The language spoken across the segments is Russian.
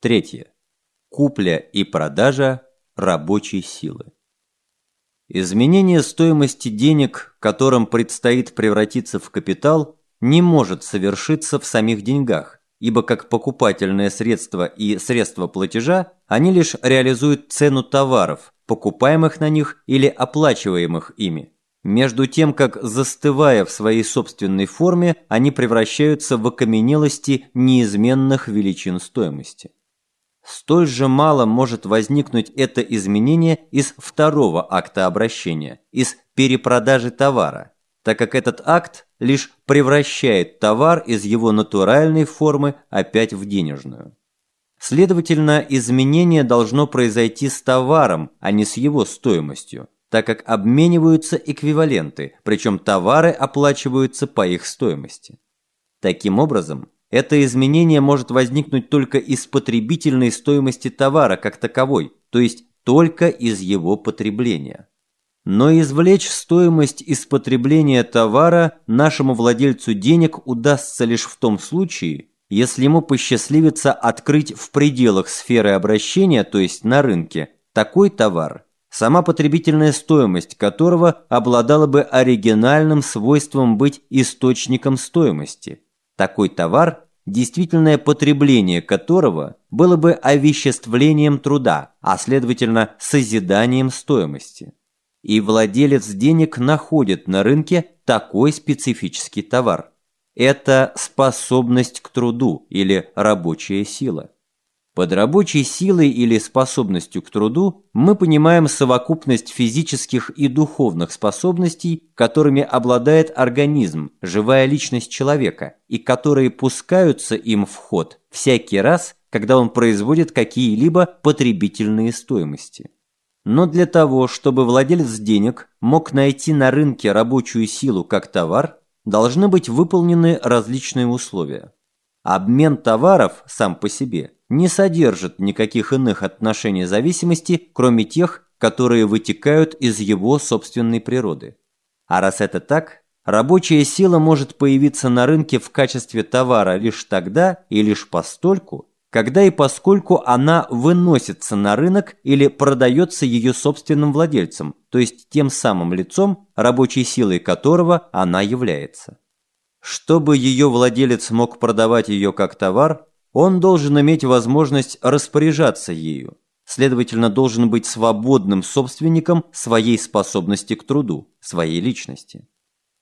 Третье. Купля и продажа рабочей силы. Изменение стоимости денег, которым предстоит превратиться в капитал, не может совершиться в самих деньгах, ибо как покупательное средство и средство платежа они лишь реализуют цену товаров, покупаемых на них или оплачиваемых ими. Между тем, как застывая в своей собственной форме, они превращаются в окаменелости неизменных величин стоимости. Столь же мало может возникнуть это изменение из второго акта обращения, из перепродажи товара, так как этот акт лишь превращает товар из его натуральной формы опять в денежную. Следовательно, изменение должно произойти с товаром, а не с его стоимостью, так как обмениваются эквиваленты, причем товары оплачиваются по их стоимости. Таким образом, это изменение может возникнуть только из потребительной стоимости товара как таковой, то есть только из его потребления. Но извлечь стоимость из потребления товара нашему владельцу денег удастся лишь в том случае, если ему посчастливится открыть в пределах сферы обращения, то есть на рынке, такой товар, сама потребительная стоимость которого обладала бы оригинальным свойством быть источником стоимости – такой товар, действительное потребление которого было бы овеществлением труда, а следовательно созиданием стоимости. И владелец денег находит на рынке такой специфический товар. Это способность к труду или рабочая сила. Под рабочей силой или способностью к труду мы понимаем совокупность физических и духовных способностей, которыми обладает организм, живая личность человека, и которые пускаются им в ход всякий раз, когда он производит какие-либо потребительные стоимости. Но для того, чтобы владелец денег мог найти на рынке рабочую силу как товар, должны быть выполнены различные условия. Обмен товаров сам по себе – не содержит никаких иных отношений зависимости, кроме тех, которые вытекают из его собственной природы. А раз это так, рабочая сила может появиться на рынке в качестве товара лишь тогда и лишь постольку, когда и поскольку она выносится на рынок или продается ее собственным владельцем, то есть тем самым лицом, рабочей силой которого она является. Чтобы ее владелец мог продавать ее как товар, он должен иметь возможность распоряжаться ею, следовательно, должен быть свободным собственником своей способности к труду, своей личности.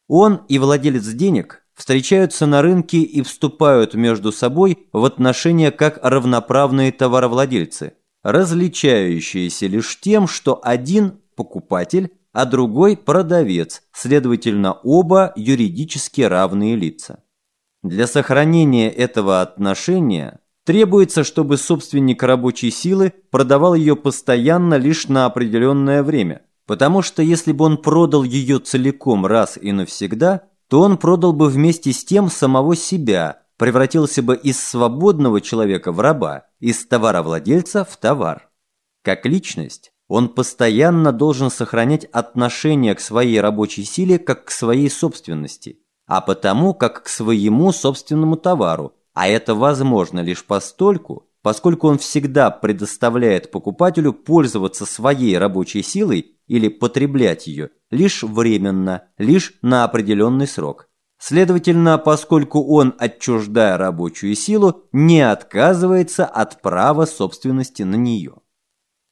Он и владелец денег встречаются на рынке и вступают между собой в отношения как равноправные товаровладельцы, различающиеся лишь тем, что один – покупатель, а другой – продавец, следовательно, оба юридически равные лица. Для сохранения этого отношения требуется, чтобы собственник рабочей силы продавал ее постоянно лишь на определенное время, потому что если бы он продал ее целиком раз и навсегда, то он продал бы вместе с тем самого себя, превратился бы из свободного человека в раба, из товаровладельца в товар. Как личность, он постоянно должен сохранять отношение к своей рабочей силе как к своей собственности – а потому как к своему собственному товару, а это возможно лишь постольку, поскольку он всегда предоставляет покупателю пользоваться своей рабочей силой или потреблять ее лишь временно, лишь на определенный срок. Следовательно, поскольку он, отчуждая рабочую силу, не отказывается от права собственности на нее.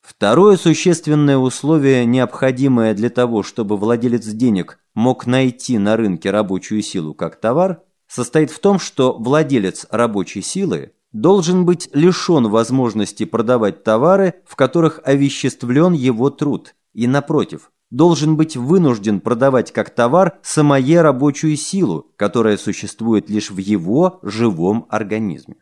Второе существенное условие, необходимое для того, чтобы владелец денег мог найти на рынке рабочую силу как товар, состоит в том, что владелец рабочей силы должен быть лишен возможности продавать товары, в которых овеществлен его труд, и, напротив, должен быть вынужден продавать как товар самое рабочую силу, которая существует лишь в его живом организме.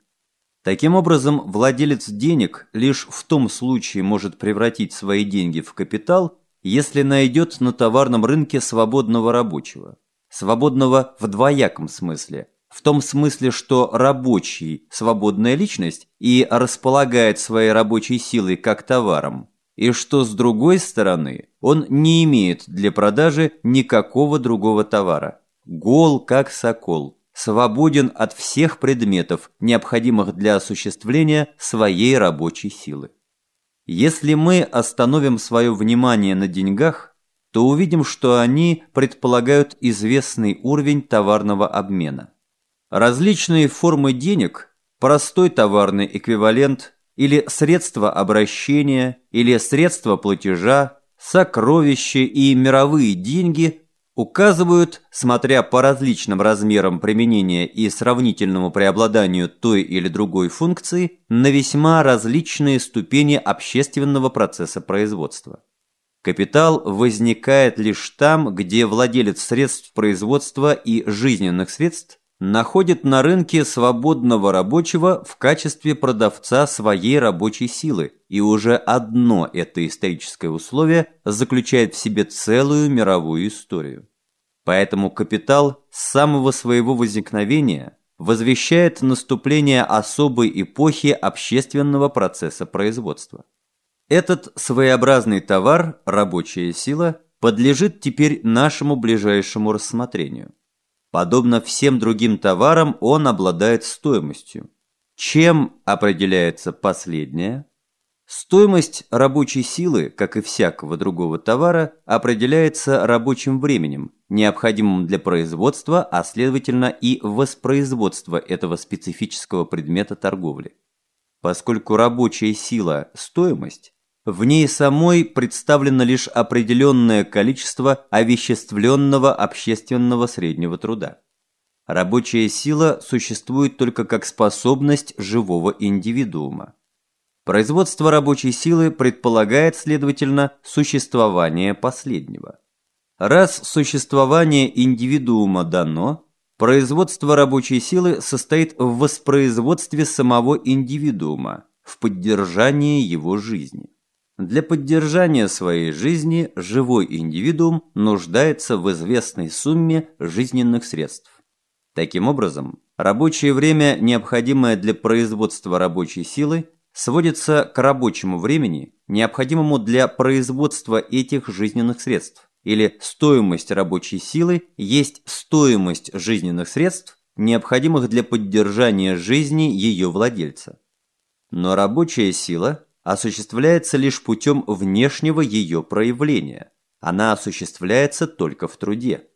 Таким образом, владелец денег лишь в том случае может превратить свои деньги в капитал, если найдет на товарном рынке свободного рабочего. Свободного в двояком смысле. В том смысле, что рабочий – свободная личность и располагает своей рабочей силой как товаром, и что с другой стороны он не имеет для продажи никакого другого товара. Гол как сокол, свободен от всех предметов, необходимых для осуществления своей рабочей силы. Если мы остановим свое внимание на деньгах, то увидим, что они предполагают известный уровень товарного обмена. Различные формы денег, простой товарный эквивалент или средства обращения, или средства платежа, сокровища и мировые деньги указывают, смотря по различным размерам применения и сравнительному преобладанию той или другой функции, на весьма различные ступени общественного процесса производства. Капитал возникает лишь там, где владелец средств производства и жизненных средств находит на рынке свободного рабочего в качестве продавца своей рабочей силы, и уже одно это историческое условие заключает в себе целую мировую историю. Поэтому капитал с самого своего возникновения возвещает наступление особой эпохи общественного процесса производства. Этот своеобразный товар, рабочая сила, подлежит теперь нашему ближайшему рассмотрению. Подобно всем другим товарам, он обладает стоимостью. Чем определяется последняя? Стоимость рабочей силы, как и всякого другого товара, определяется рабочим временем, необходимым для производства, а следовательно и воспроизводства этого специфического предмета торговли. Поскольку рабочая сила – стоимость, в ней самой представлено лишь определенное количество овеществленного общественного среднего труда. Рабочая сила существует только как способность живого индивидуума. Производство рабочей силы предполагает, следовательно, существование последнего. Раз существование индивидуума дано, производство рабочей силы состоит в воспроизводстве самого индивидуума, в поддержании его жизни. Для поддержания своей жизни живой индивидуум нуждается в известной сумме жизненных средств. Таким образом, рабочее время, необходимое для производства рабочей силы, сводится к рабочему времени, необходимому для производства этих жизненных средств, или стоимость рабочей силы есть стоимость жизненных средств, необходимых для поддержания жизни ее владельца. Но рабочая сила – осуществляется лишь путем внешнего ее проявления. Она осуществляется только в труде.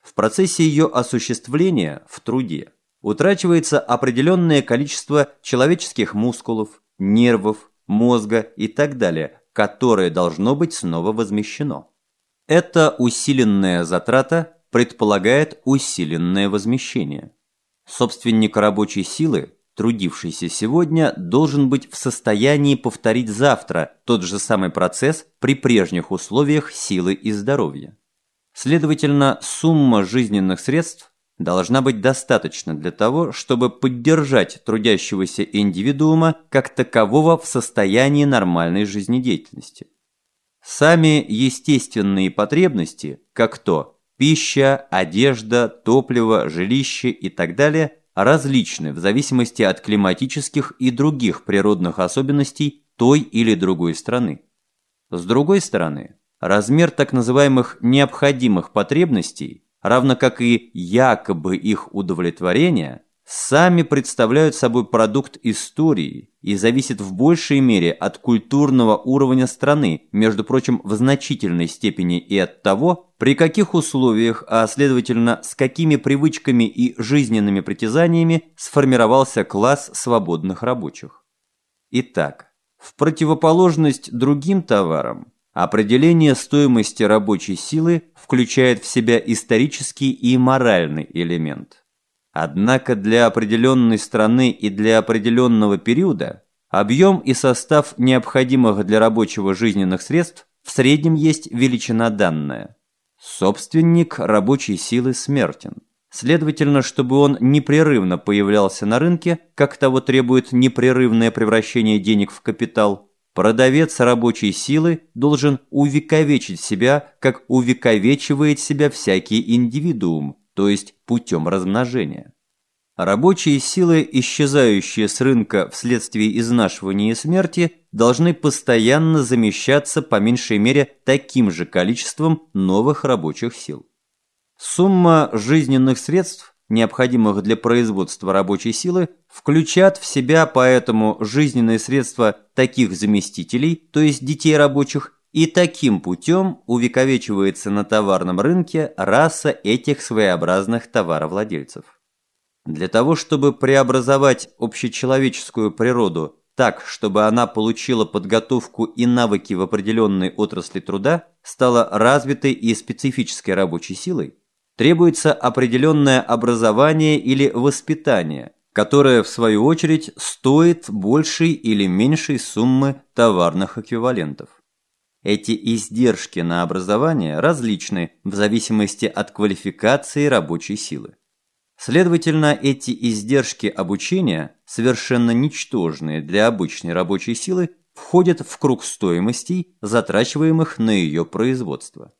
В процессе ее осуществления в труде утрачивается определенное количество человеческих мускулов, нервов, мозга и так далее, которое должно быть снова возмещено. Эта усиленная затрата предполагает усиленное возмещение. Собственник рабочей силы трудившийся сегодня должен быть в состоянии повторить завтра тот же самый процесс при прежних условиях силы и здоровья. Следовательно, сумма жизненных средств должна быть достаточна для того, чтобы поддержать трудящегося индивидуума как такового в состоянии нормальной жизнедеятельности. Сами естественные потребности, как то пища, одежда, топливо, жилище и так далее – различны в зависимости от климатических и других природных особенностей той или другой страны. С другой стороны, размер так называемых необходимых потребностей, равно как и якобы их удовлетворения, сами представляют собой продукт истории и зависят в большей мере от культурного уровня страны, между прочим, в значительной степени и от того, при каких условиях, а следовательно, с какими привычками и жизненными притязаниями сформировался класс свободных рабочих. Итак, в противоположность другим товарам, определение стоимости рабочей силы включает в себя исторический и моральный элемент. Однако для определенной страны и для определенного периода объем и состав необходимых для рабочего жизненных средств в среднем есть величина данная. Собственник рабочей силы смертен. Следовательно, чтобы он непрерывно появлялся на рынке, как того требует непрерывное превращение денег в капитал, продавец рабочей силы должен увековечить себя, как увековечивает себя всякий индивидуум, то есть путем размножения. Рабочие силы, исчезающие с рынка вследствие изнашивания и смерти, должны постоянно замещаться по меньшей мере таким же количеством новых рабочих сил. Сумма жизненных средств необходимых для производства рабочей силы, включат в себя поэтому жизненные средства таких заместителей, то есть детей рабочих, и таким путем увековечивается на товарном рынке раса этих своеобразных товаровладельцев. Для того, чтобы преобразовать общечеловеческую природу так, чтобы она получила подготовку и навыки в определенной отрасли труда, стала развитой и специфической рабочей силой, требуется определенное образование или воспитание, которое, в свою очередь, стоит большей или меньшей суммы товарных эквивалентов. Эти издержки на образование различны в зависимости от квалификации рабочей силы. Следовательно, эти издержки обучения, совершенно ничтожные для обычной рабочей силы, входят в круг стоимостей, затрачиваемых на ее производство.